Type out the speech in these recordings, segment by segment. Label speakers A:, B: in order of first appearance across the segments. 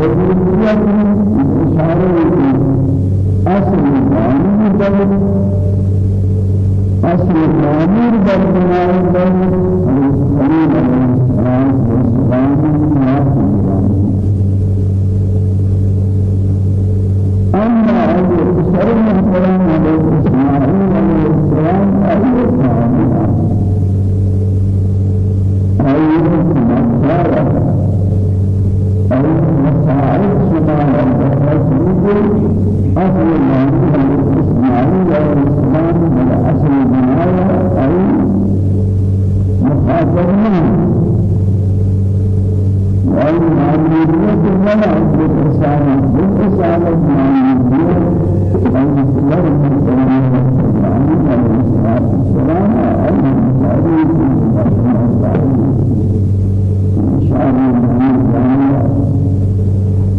A: وجودیت اشاره أصل قانون در أصل قانون در بنای در قانون أما أبو سعيد السلام عليه إسماعيل عليه السلام أبو سعيد أيوه مكار أو مسائل شمال الدكتور أصل المعنى الإسلامي والإسلام من أصل أو مخاطرنا والمعنوية ولا بالإسلام بالإسلام المعنوية والإسلام المعنوية والإسلام السلام أو المسائل إن شاء الله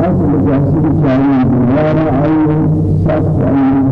A: أصل جاسر شاهين دوارا أي سخت أي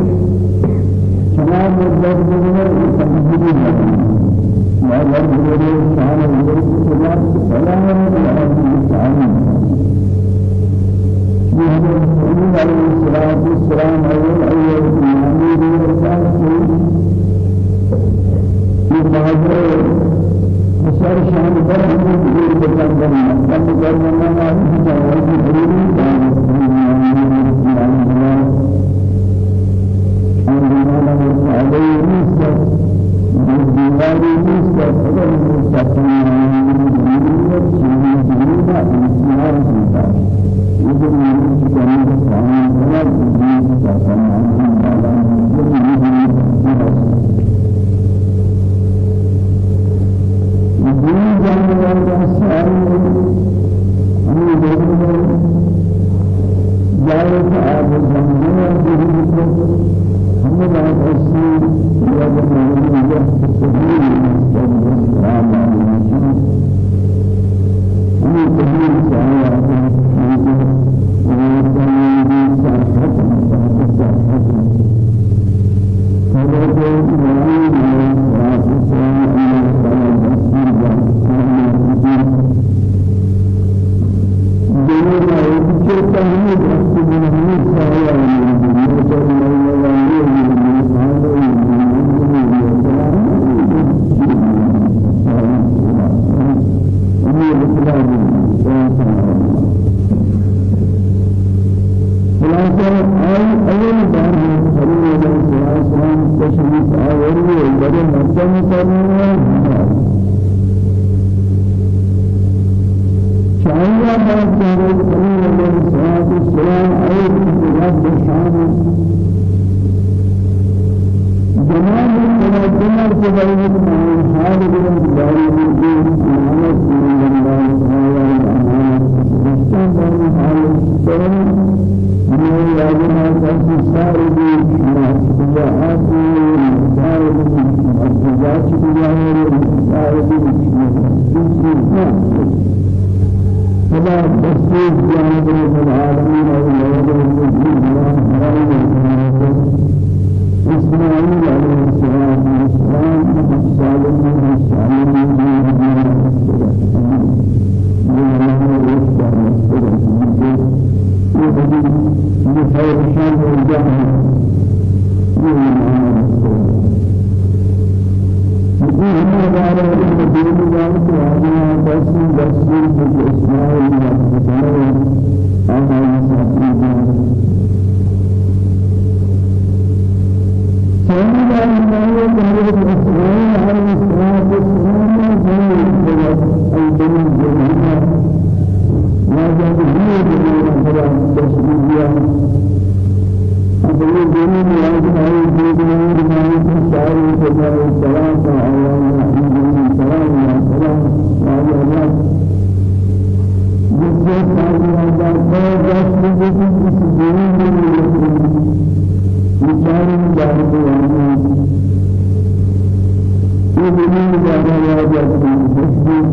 A: الدنيا تمهيد ما يرجو شان الجلال سلام على الإنسان محمد عليه الصلاة والسلام أول أول الإمامين والرسول في بسر شان برهم دور بكم برنا كم برنا ما هي جواب بريء أجر نسبة من الدنيا جميلة إنسان نسبة إذا من كان سامع وسلم أي رب شان جمال الجمال كذلك من حال من داري الدين محمد صلى الله عليه وسلم مستقبل حال السلام من لازم أن تسارع بشجاعات سارع بشجاعات سارع فلا تسليم جانب العالمين إسماعيل عليه السلام والسلام صالح من الصالحين من الله يسلم بخير شان الجهل يقول ما دار الدين ذلك وهذا بس بس بالإسماعيل والسلام أما يسافرون سيدنا الإسماعيل عليه الصلاة والسلام في الدين الجميل ما جاء به من الله تسبيحا أقول دين الله تعالى دين الله تعالى تعالى السلام على şairler, yüce şairlerden fazlası bütün istediğin gibi Mücahidin cahidi yani İbn-i Mücahidin yapacaksın, düştün.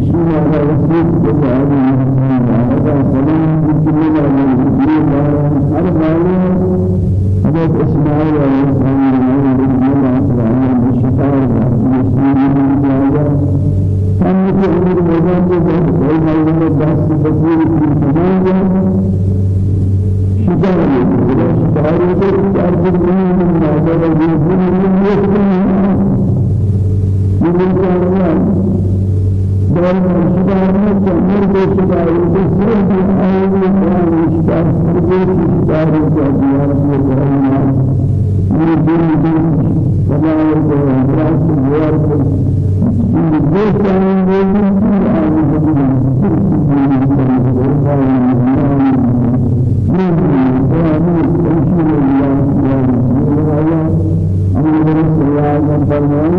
A: İşin arkadaşlık cezayı yapmadan senin bütünlerle bütünlerle her zaman Hazreti İsmail Aleyhisselam'ın bütünlerle bir şifa var. الله هم كل مجال مجال كل مجال داس تسوي كل مجال شجار شجار شجار بالدنيا من مجال الدين من يسمع من كارلا دار شجار من شجار بالدنيا من أهل شجار شجار شجار شجار من الدين من وما يرجع الناس يرجع آمين فرمائے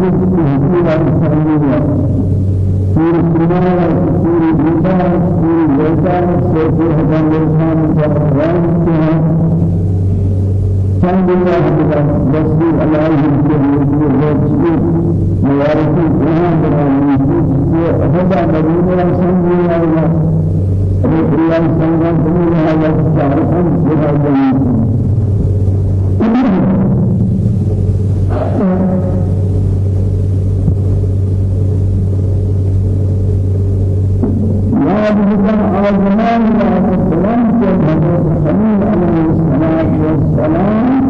A: جسم هديرا زمان بعد السلام سيد حضرت خليل عليه الصلاة والسلام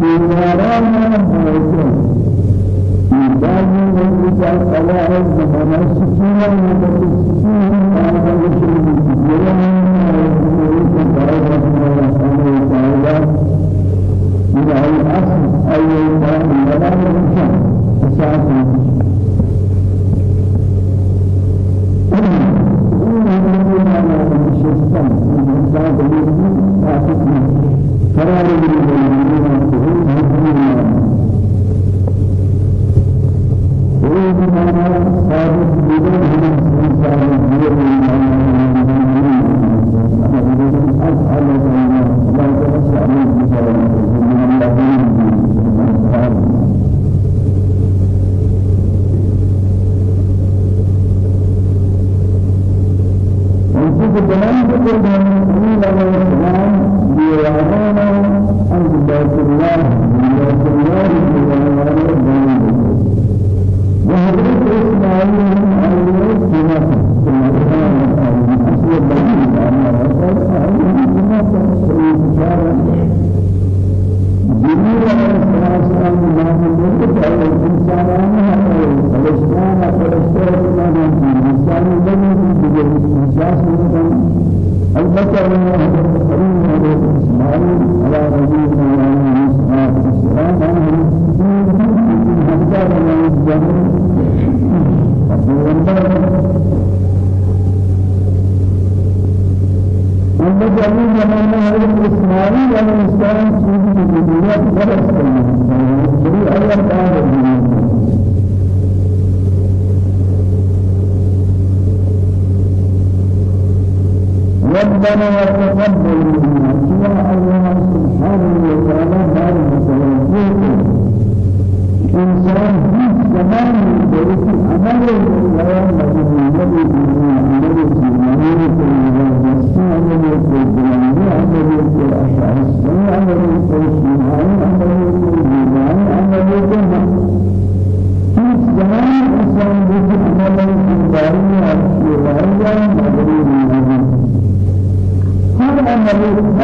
A: دينارانا حيثا إنسان يجب على قواعد زمان السكينة ومدى السكينة ومدى السكينة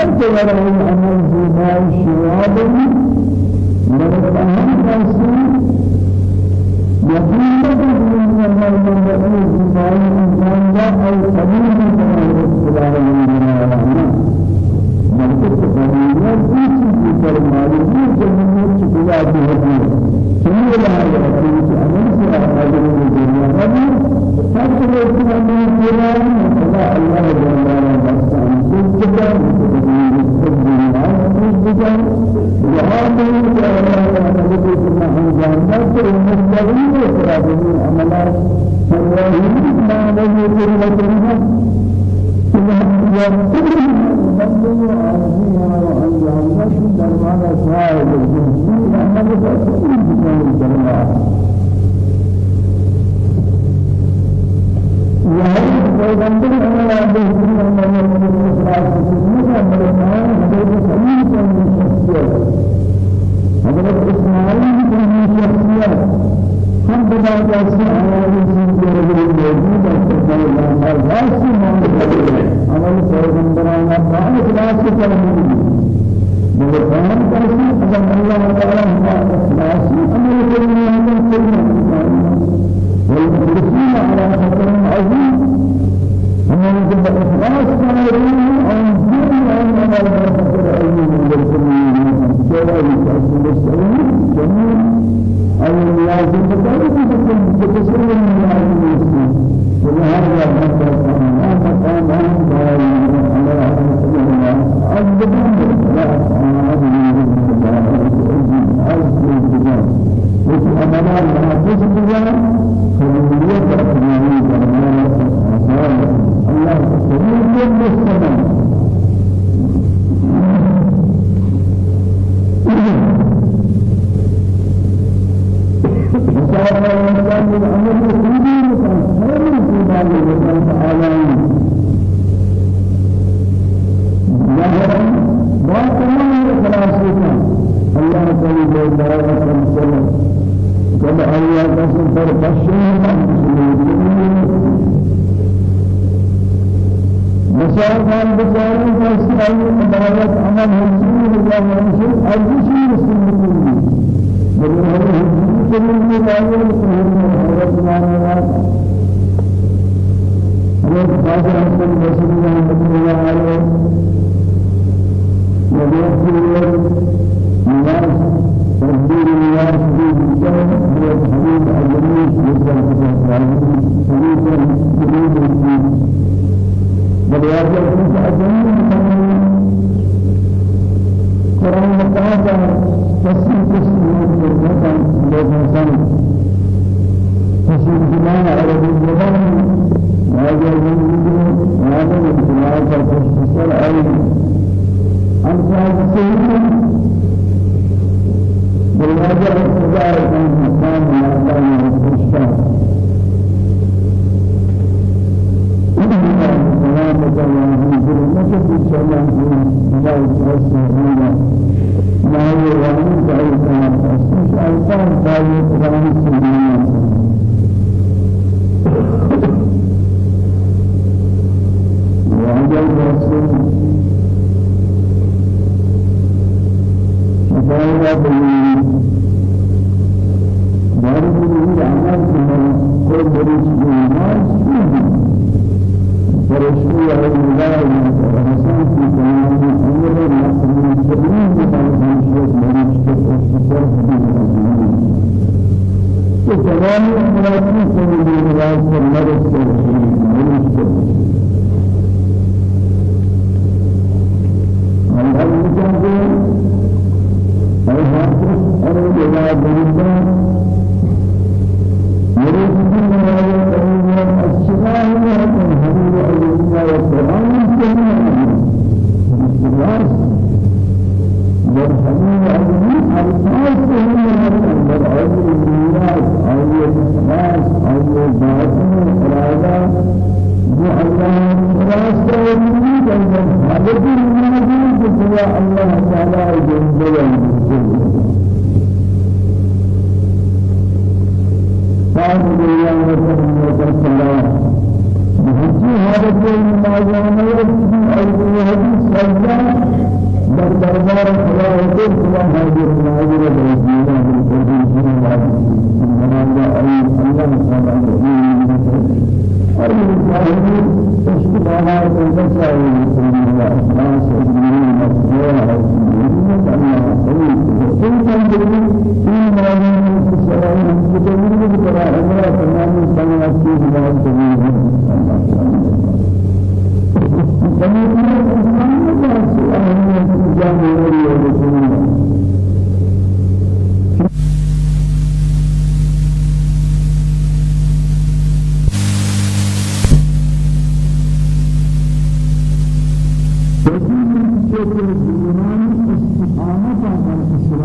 A: عمل هر جوار عمل زمان شواب مرتهم كاسي يقين من الله من يقول زمان إنسان لا أو قبول من الله من مرتب قبوليات كيسي في فرمالي جميع شكلات هذه كل هذا الشيء أمر سوى هذه الدنيا هذه هذا الشيء أمر سوى الله الله جل وعلا الجبل پیغمبر اللہ علیہ وسلم نے اصرار کی ہے مرمان حضرت سلیم کی شخصیت حضرت اسماعیل کی شخصیت ہم بنا جیسے ہماری زندگی میں موجود ہے اللہ ہر سے مانگ ہے عمل پیغمبرانہ بعد اخلاص سے کرنے مگر قرآن کیسے اگر اللہ تعالی ہمارا اخلاص عمل کرنے میں کوئی والمخلصين على خطر عظيم ومن جب إخلاص كان يريد أن يكون أن على خطر عظيم للكل سوى الكاسب السليم جميع أي الناس بذلك تكون بتسلم من الناس ولهذا ما ما مقام دار على خطر الله أجدهم لا الله تعالى جنة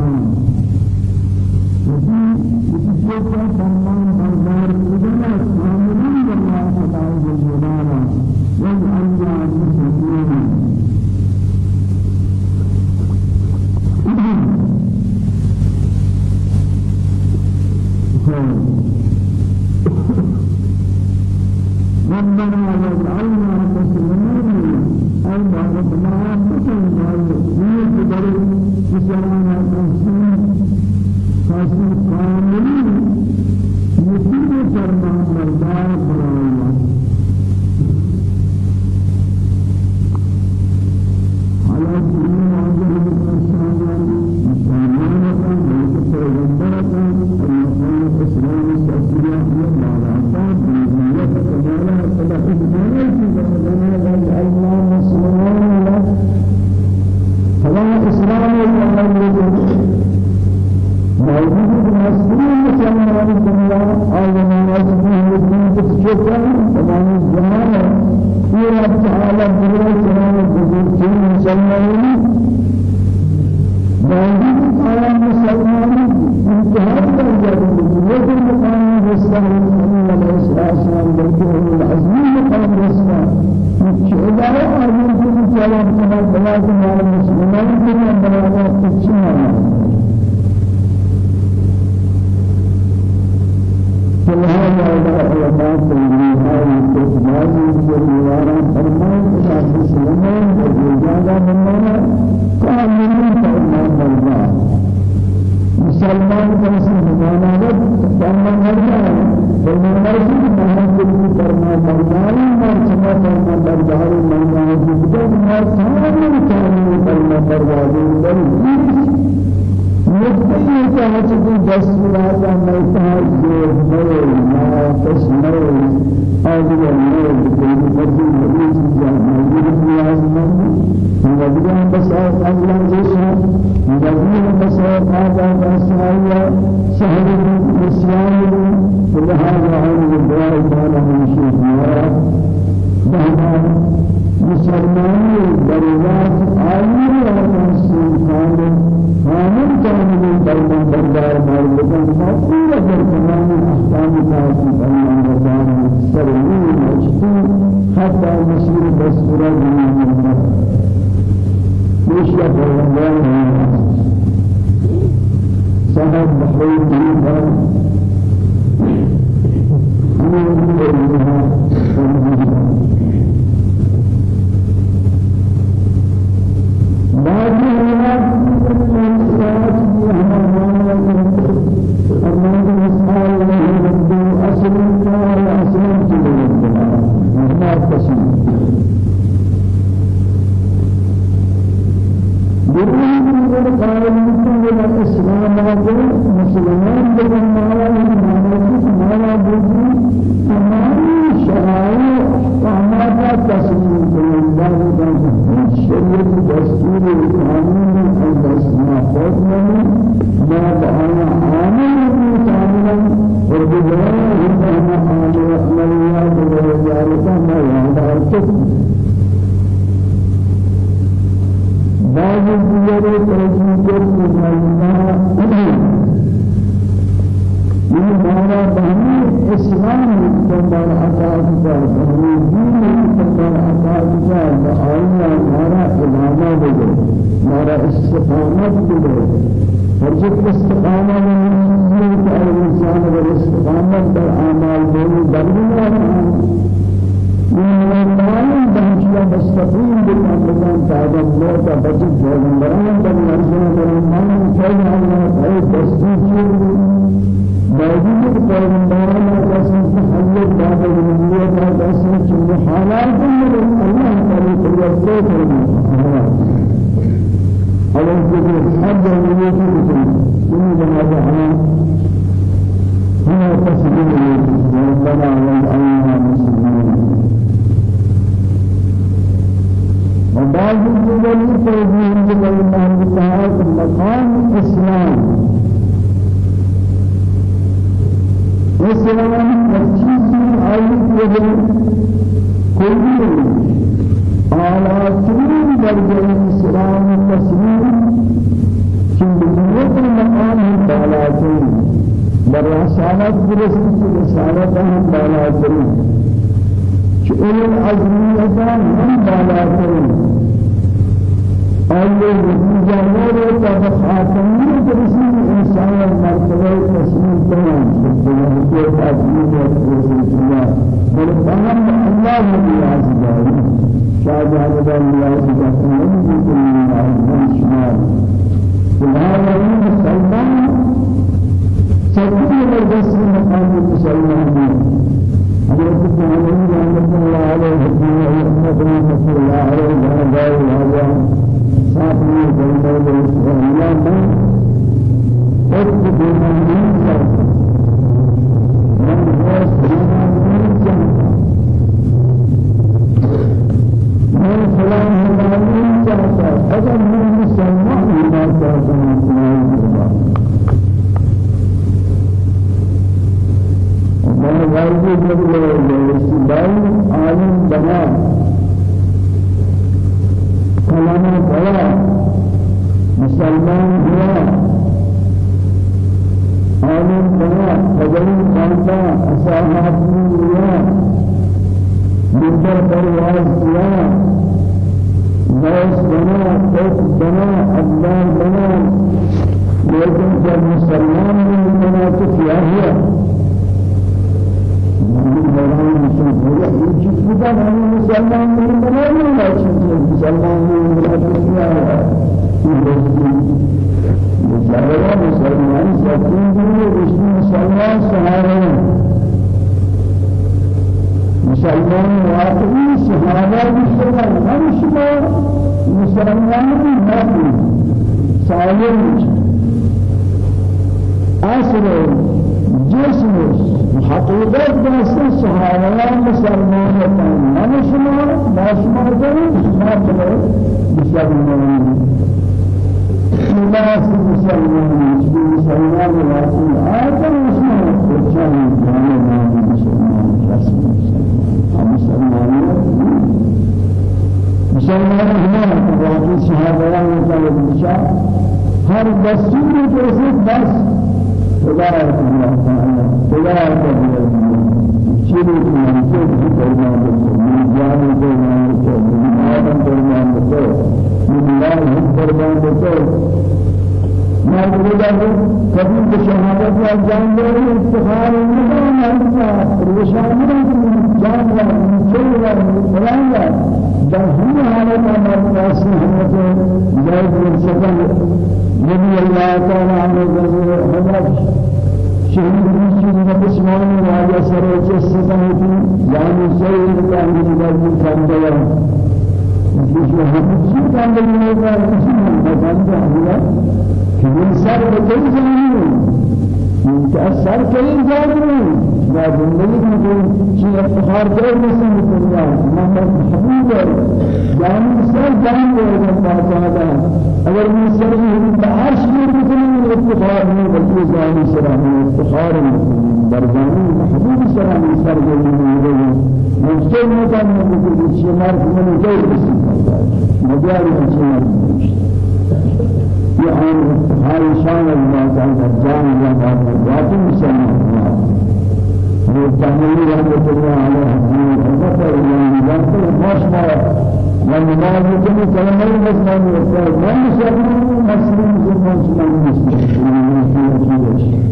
A: hmm باران فرمان خدا بسلمان وجادا مننا كاملين فرمان الله مسلمان كنسي مدانا رب فرمان الله فرمان مرسي فرمان كنسي فرمان برداري مرسما فرمان برداري مرمان جبدا مرسما مرسما فرمان برداري مرسما مجھے چاہتے دس راجا مرتا جو مرے ماں تس مرے آدم الله بكل فضل مبيس موجود في العالم مبين بساط الله جسم مبين بساط آدم أسماء سهل الإسلام ولهذا عن الدعاء تعالى من شيخ بهذا مسلمان بريات من بلدان بلدار مالكان مسؤول عن تمام أحكام تاسيس النظام السري المجتمع حتى مسير بسورة الدنيا مش يفعلون سهل بحرين جيدا أنا أريد أن تسلیم کنندگان شریعت دستور اسلامی ما خوف ما استقامت بده فرجت استقامت من انسان اگر استقامت در اعمال دونوں بدلنا من شؤون العزمية هم بالاتين أول نتيجة نور تبخاتمية رسول إنسان المرتبة تسليم تمام. سبحانه وتعالى رسول الله بل فهم الله بيعزه شاهد الله سبحانه وتعالى مسلمان نبی سالم اصل جسم حقیقت دست صحابہ مسلمان ہوتا ہے شما ما شما کریں شما کریں مسلمان الناس مسلمان مسلمان واقعي آخر مسلمان كرشان واقعي شهادة وكذا هر دستور جسد بس خدا تعالى خدا شيء من شيء في كلمة من جان كلمة من آدم كلمة من الله كلمة ما يقول كبير بشهادة والجان له افتخار المدام الله الوشامل جان له شيء له فلان له جان هم حالة ما ناس هم جاي من سكن نبي الله تعالى عنه حضرت شهيد مسجد بسمان راجع سرچ سكن يعني سيد كان من كان دلهم مش هم كان من كان كان من سر بكل زمین متأثر كل زمین ما زندگی میں شيء افتخار دے مسلم دنیا؟ محمد محبوب جان سر جان دے باقاعدہ اگر من سر ہی باہر شیر بکنی افتخار نہیں بلکہ جان سر افتخار برزانی محبوب سر سر دے مجھے نہیں کہنا کہ شيء مار من جاي بس مجال شيء يعني هاي شان الله تعالى جان الله. تعالى ذات مسلم وتعمل رحمة الله عليه الدين فقط إلى ذلك ما شاء نماز كم كلمة مسلم يقول ما مسلم مسلم زمان مسلم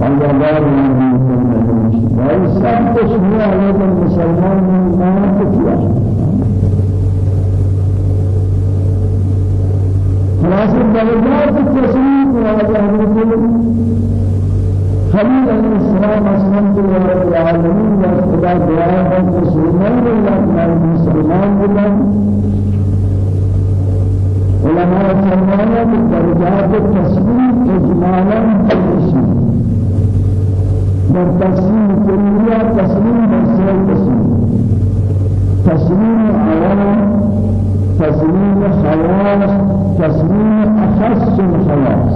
A: والله دار من سب تشبيه على المسلمان من ما تكيا خلاص الدرجات التسليم حضرت خليل عليه السلام أسلمت لله العالمين وخدا دعاء مسلمان الله مسلمان الله علماء فرمانا بالدرجات التسليم إجمالا بالاسم بالتسليم كلية تسليم بسيط تسليم تسليم عوام تسليم خلاص تسليم أخص الخلاص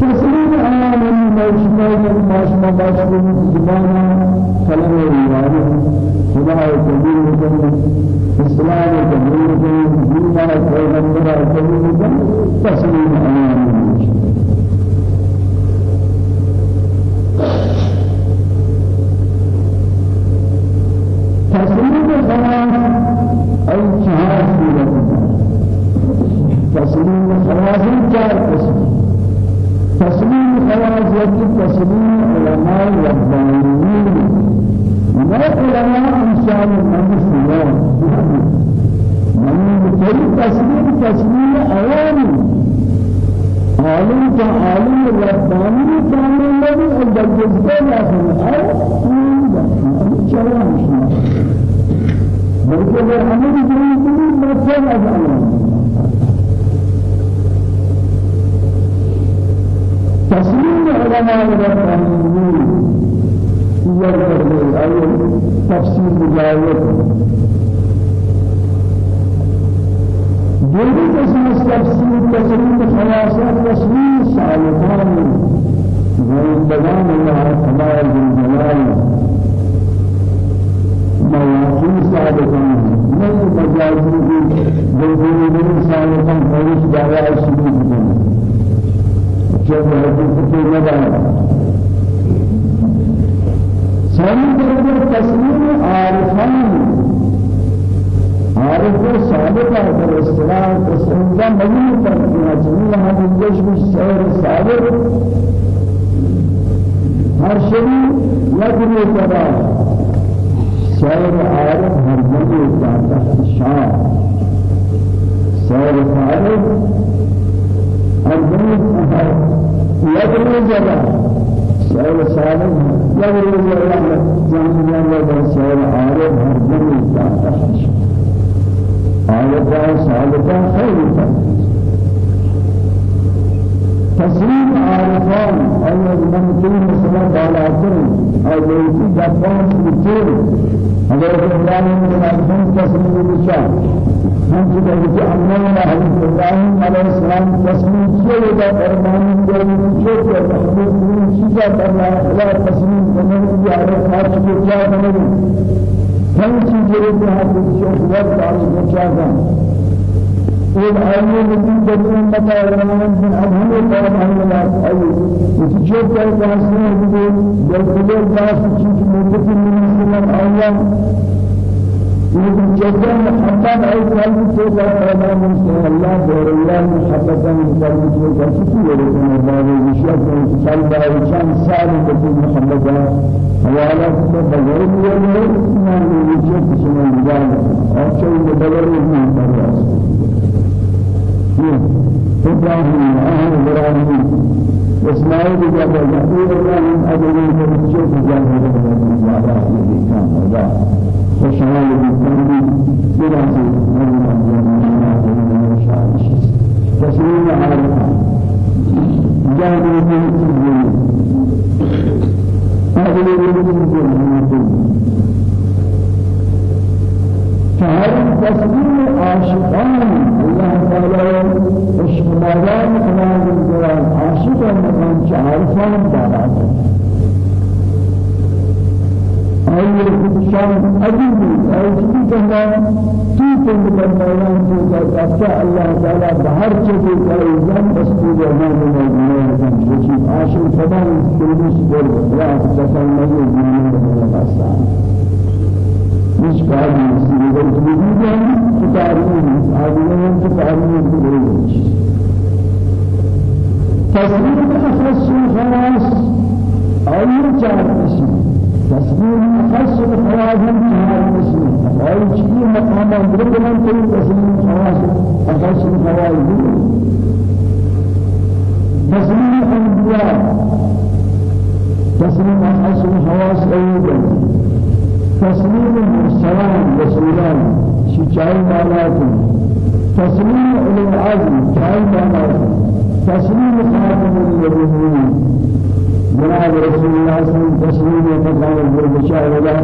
A: تسليم عام الموجودين الماشما باشرين زبانا كلام الوارد خدا كبير كبير إسلام كبير كبير دين پیغمبر كبير تسليم عام تسليم خلاص تسليم خلاص چار قسم تسليم خلاص يجب تسليم علماء ربانيين ما علماء إنسان من سلام من بكل تسليم تسليم عوامي عالم كعالم رباني كان الذي عند الجزء الآخر أو بلکہ وہ ہمیں بھی مفہوم ہے تسليم علماء الربانيين يرجع أي تفسير مجاوب دوسری قسم تفسیر تسلیم خلاصہ تسلیم سالکان بيان الله تعالى بالجلال من مجازي بالجلال سابقان فوش دعوة الشبيه جب حدیث کے مدار ثانی درجہ تسلیم عارفان عارف صادق پر اصطلاح تسلیم کا مجموع پر کیا جميع حدیث میں سیر صادق ہر شيء يجري تبع سير عارف جميع تحت الشعار سير عارف الجنة يدري جدا. سائل سالم يدري جدا. جان جان جدا سائل عارف هر جنة جاتا عارفا سالكا خير تسليم عارفان أي من كل مسلم بالاتر أو بيتي جبان سلطير أگر إبراهيم بن أدم تسليم بشار ہم سے کہ ہمیں حضرت ابراہیم علیہ السلام کیے گا فرمان دے کہ کہ محمود چیزا کرنا خدا تسلیم کرنے کی آرے خاص کو کیا کرنے ہم چیزیں جو حضرت شیخ وقت کیا کرنا اور آئیے لیکن جب ان بتا رہے ہیں کہ اب ہمیں طرف ہمیں بات آئی اس جو کر واسطے ہے جب دل جاس چیز مدت من سلام آیا لیکن جب محبت آئی قلب کا فرمان سے اللہ دور اللہ محبت میں قلب کسی لیکن اللہ نے وشیات میں قلب چند سال یہ چیز سے مجال اور إبراهيم أهل إبراهيم إسماعيل جاب يعقوب إبراهيم أبوه كمشيخ جاب هذا كان هذا وشمال بالتنبيه دراسة الشان أجيب أي شيء كنا كيف نتكلم في ذلك الله تعالى بهر شيء كأيزان بسطول ما من المال شيء فدان كل شيء لا تتكلم من المال مش قاعد يصير الجديد كتابين عاديين كتابين كبيرين تصميم أخص الخواص أي جار اسم تصميم أخص الخواص جار اسم أي شيء مقام بربنا كل تصميم خواص أخص الخواص تصميم الأنبياء. تصميم أخص الخواص أيضا تصميم المرسلان رسولان شجاع مالات تصميم أولي العزم شجاع مالات تصميم خاتم النبيين جناب رسول الله صلى الله عليه وسلم تسليم وقال بالبشار ولا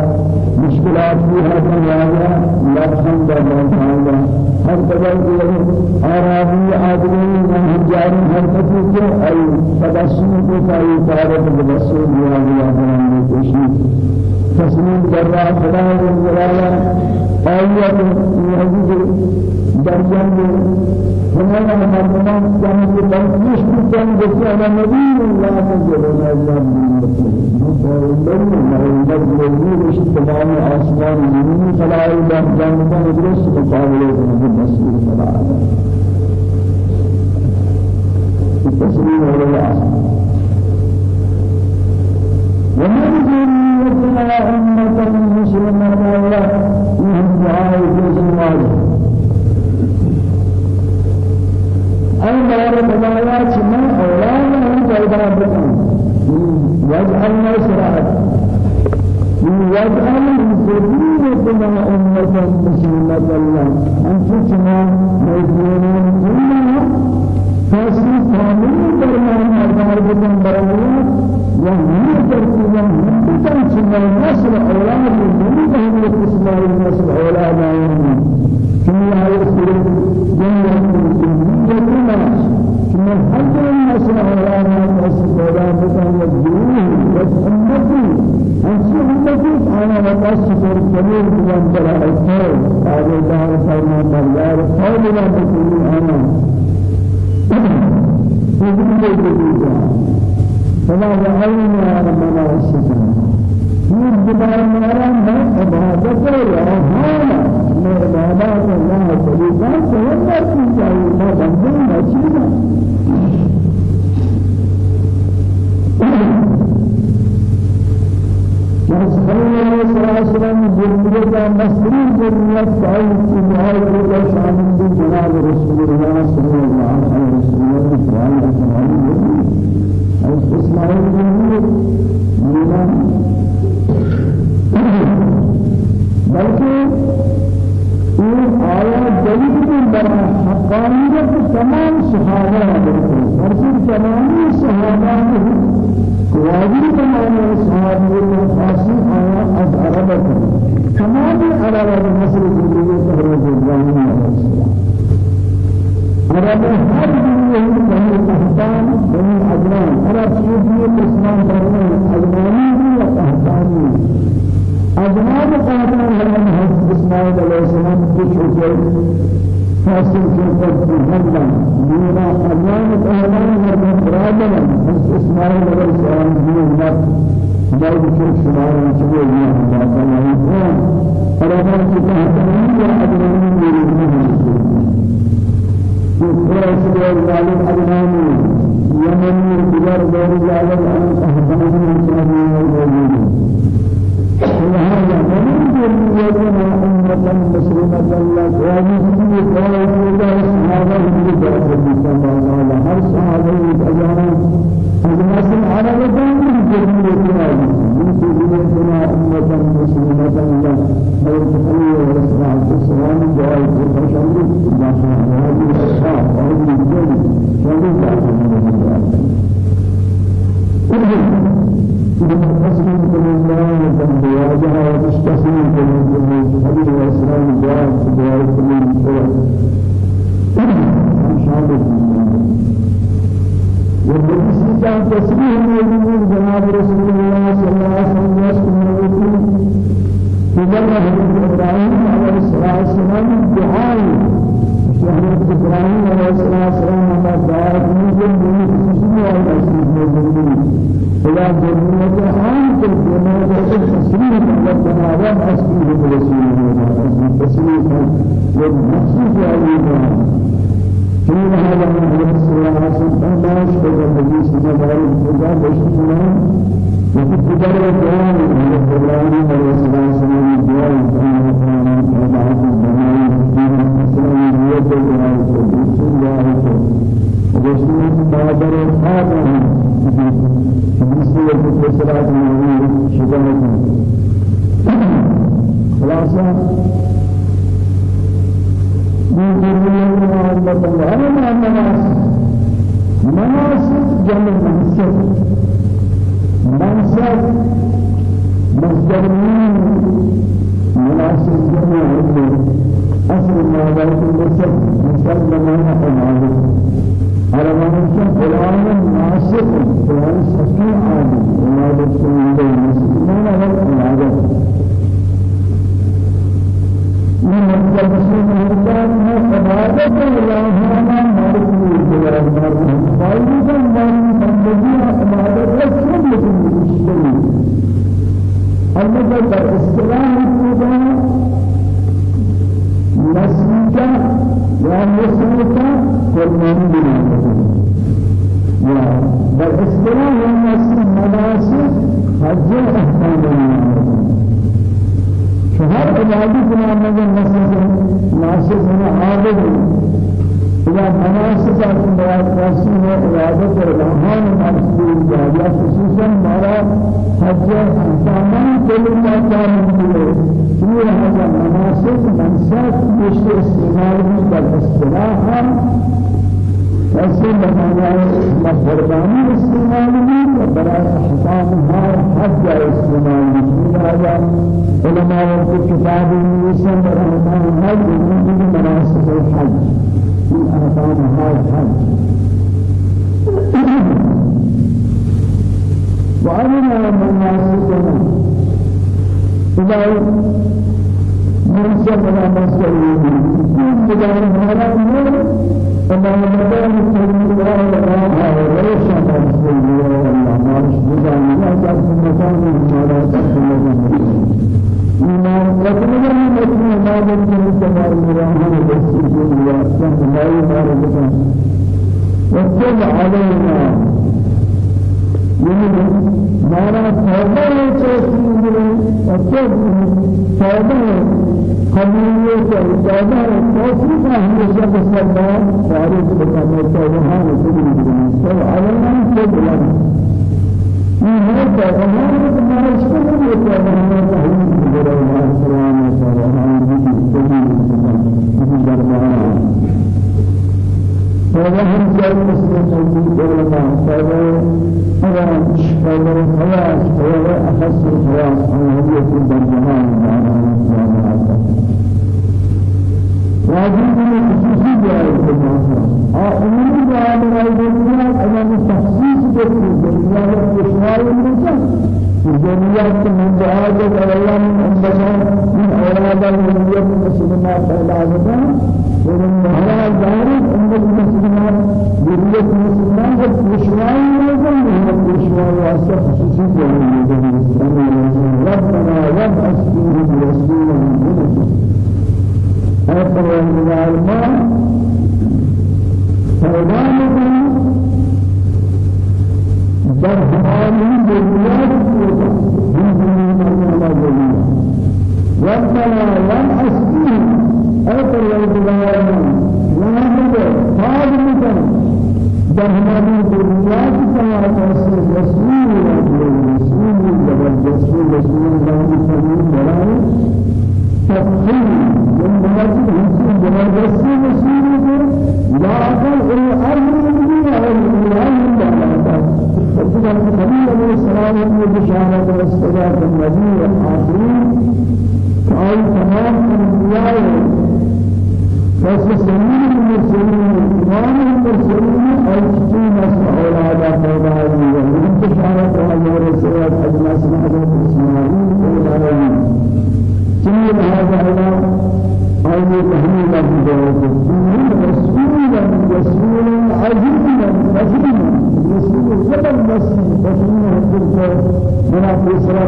A: مشكلات في هذا لا الحمد لله تعالى کے آرابی آدمی میں جاری ہر قدر کے ای تبسم چاہیے تارت تبسم دیا گیا بنانے کی۔ کوشش تسلیم در راه خدا جلالا آیات یهودی در جنگ فمن مردمان كان يبلغش كان بس على نبي الله جل وعلا بل مش تمام آسمان زمین خلائق در جانبان درست مقابله کنند مسئول خلائق التسليم على العصر ومن ذريتنا أمة مسلمة لا يهم دعاء جزم أي دار بلايا شما أولاد هم جايبا بكم واجعلنا سرعة واجعل ذريتنا أمة مسلمة الله أنت شما مجنون كلها فاسي كامل درمان مردار بكم برميات وهم ترتيبا هم شما نسل أولاد ذريتهم هم نسل أولاد كما جنة المسلمين كما حتى الناس الله الناس ولا مثلا الدين والأمة أنسي أمتي أنا والناس سر كبير من ترى الخير هذا دار فرما بلار قول لا تقول أنا فما جعلنا مناسكنا یہ جبار مارا ہے عبادت روحانا میں عبادت اللہ طریقہ سہولت کی چاہیے میں بندوں نچینا رسول الله صلى الله عليه وسلم جنبه مسرور جنبه کی دعائی کو شامل جناب رسول الله صلى الله عليه وسلم دعائی کو اسماعیل بن بلکہ یہ آیات دلیل میں بنا حقانیت تمام صحابہ فرض تمام صحابہ واجب تمام میں خاصی آیات از عربت تمام عربت نسل زندگی علیہ السلام عرب ہر دنیا بنی قحطان بنی عدنان عرب سیدی اسلام کرنے عدنانی و قحطانی أجمال قاتل هذا حضرت إسماعيل عليه السلام كشوفه فاصل كيف تهلا دينا أجمال قاتل هذا برادنا حضرت إسماعيل عليه السلام دينا بعد كل شمال وشبه الله تعالى يقول أرادنا كتابنا أجمال يريدنا يقول سيد الظالم أجمال يمن الجبار دار الجبار أن أهدنا من سبيل وهذا من ذريتنا أمة مسلمة لك ومن ذريتنا صحابة بجاء صلى الله عليه هر صحابة أجانا أجناس العرب من ذريتنا من ذريتنا أمة مسلمة لك ويتقوي ورسول السلام جاء بخشم الله هذه الأصحاب وهذه الجنة وهذه الجنة تسليم الله وتواجه وتستسلم الله حبيب الإسلام جاء بدعاء كل شامل والبسم كان تسليم من جناب رسول الله صلى الله عليه وسلم يسلم في جنة إبراهيم عليه الصلاة والسلام دعاء شهادة إبراهيم عليه الصلاة والمخصوص عليه في هذا من الله عليه النبي صلى الله عليه وسلم بشكل وفي كبر الجوان من القرآن والرسول صلى الله عليه وسلم وبعض الجمال في الإسلام يد الجمال في الله وبشكل بادر الخاتم مثل الصلاة Thank you. عبادت الرحمن المرسول جاء خصوصا مرا حج احکام كل ما كان من هذا مناسب منسك يشتري استعمال من الاصطلاح ایسے معنی مقربانی استعمال احکام ہر حد استعمال بھی لہذا علماء کتاب نویسن رحمان حج من مناسب الحج من احکام ہر حج وعلم مناسبنا إذا من سمع مسؤولين مدار هذا فما مدام التنمية والآها وليس مسؤول الله. ما مشبوطا لا تعرف مكان ولا تعرف مكان إيمان لكن ما مكان ما مكان كمال الله بسيط الله. سبحانه وتعالى وكل علينا. يعني ما لا توبة تسير وكل توبة قبولية الإجابة توفيق همیشه بسرمان خارج بکنه توبهان سبیل سو علمان سبلا این هر توبهان که ما نیست توبهان تحلیل بگیره الله سلام و توبهان درباران توبهان جای مسلم سبیل علما توبه خلاص توبه أخص خلاص عن هدية الدرجمان واجب من خصوصي جائز بالمعنى آخرين جائز بالمعنى أنا تخصيص بكري بالله يشوار المنزل الدنيا من جهاد الله من أنبياء من أولاد النبي المسلمات أولادنا ومن مهلا جارب أن المسلمات ذرية المسلمات يشوار المنزل. منا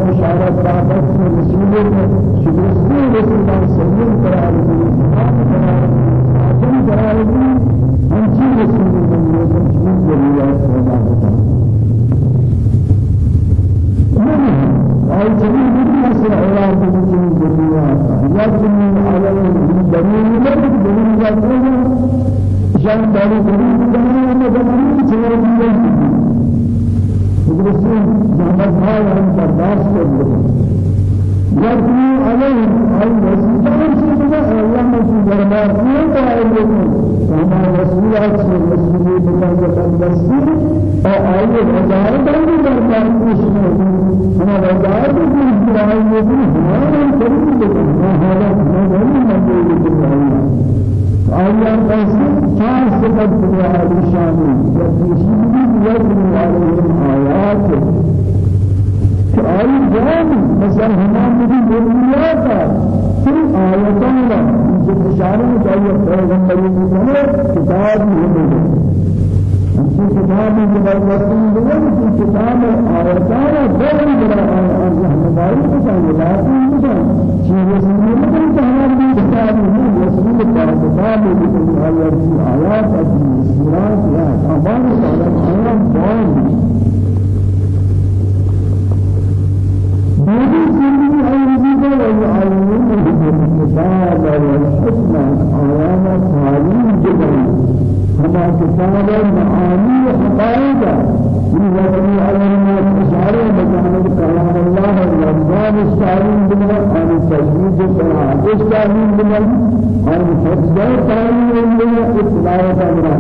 A: وسيلة شيء الله في دربار كل دائرة كما رسول الله رسول الله بتقدسين أو أي هزار دائرة دربار كشنا أنا هزار كل دائرة هزار كريم ما هذا ما هذا ما هذا آیا قصد چار صفت بنیاد شامل یا تشریح یجری علیهم آیات کہ آئی جان مثلا ہمان بھی بنیاد پھر آیاتاں جو اشارے میں چاہیے پیغمبری نے کتاب ہی في كتاب المباركين بلد في كتاب آياتنا دون بلا الله مبارك كان لكن كان شيء يسمى من كلام من كتاب من يسمى كتاب من آيات آيات السورات يا أمان الله آيات دون هذه سنة ويعلمون الكتاب والحكمة آيات تعليم جبريل هما كتاب معاني حقائق من وجه علماء إشارة بجانب كلام الله والرمضان السالم بنا عن التجديد القرآن السالم بنا عن حفظ تعليم بنا إطلاع بنا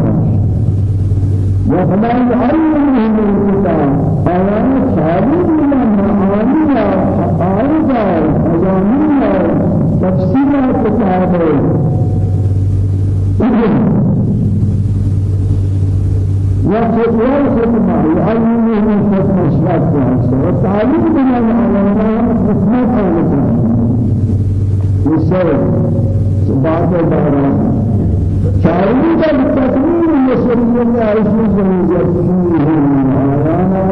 A: وهما يعلمهم الكتاب آيات سالم بنا معاني حقائق مجانين تفسير كتابه وفتوى فتوى يعلمه من إشراك بهذا والتعليم بنا العلماء شاعرين کا تقریر مسلم نے عائشہ سے فيه من آيانا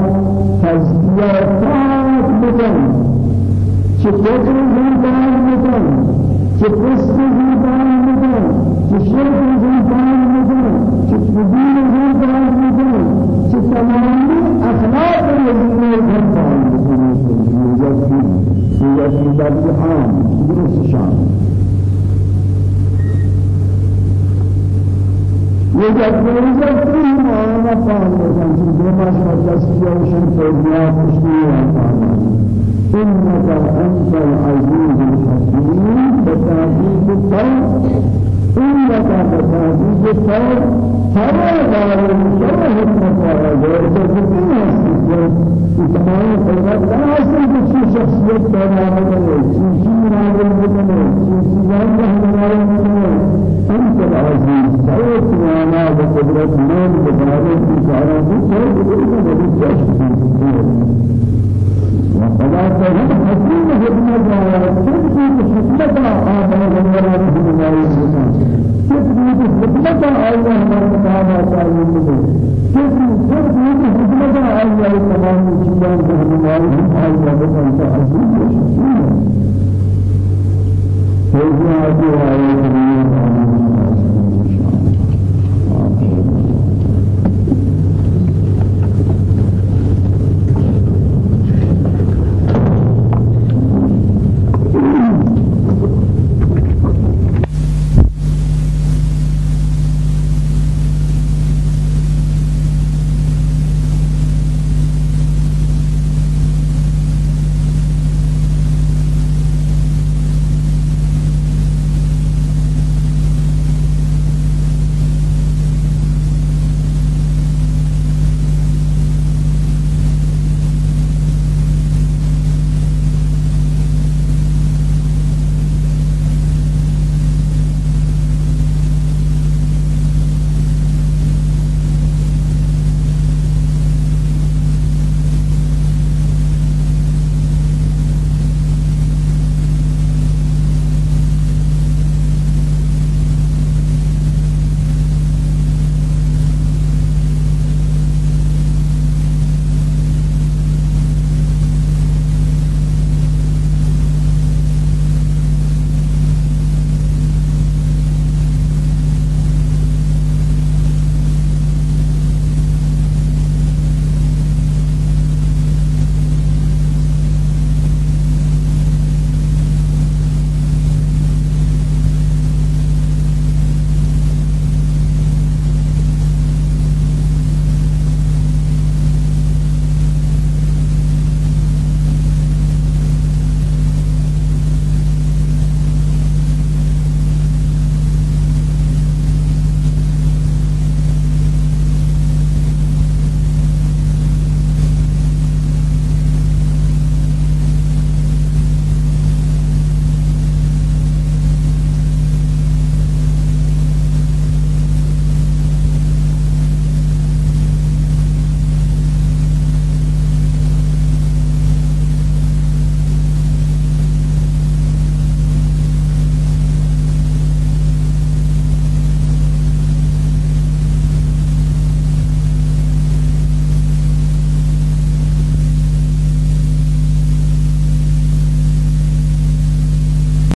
A: تزكية بكم شكوك الزنبان بكم شكوك الزنبان بكم شكوك الزنبان بكم شكوك تمامی اخلاق الذين يفهمون يوجد يوجد في باب عام درس شام يوجد يوجد في معانا فهم وكان في دماغ التزكية وشن توجيهات مشروعة إنك أنت العزيز الحكيم بتعزيز الطرف إنك بتعزيز الطرف هذا دار الشر حكمت والا غير تفكير في تمام الحكمت لا أصل كل شخصية چیزی مناظر ہوتی ہے چیزی جان ہمارے ہوتے أنت العزيز سعيد وأنا بقدرة نور بقدرة إشارة بكل بكل بكل وقضاء تهم حكيم حكمة والا كل حكمة آمن الله بما كيف حكمة الله من تعالى تعالى كيف كيف حكمة الله تمام الشيان بهمائه الله بكم تعزيز وشكرا فإذا أتوا عليه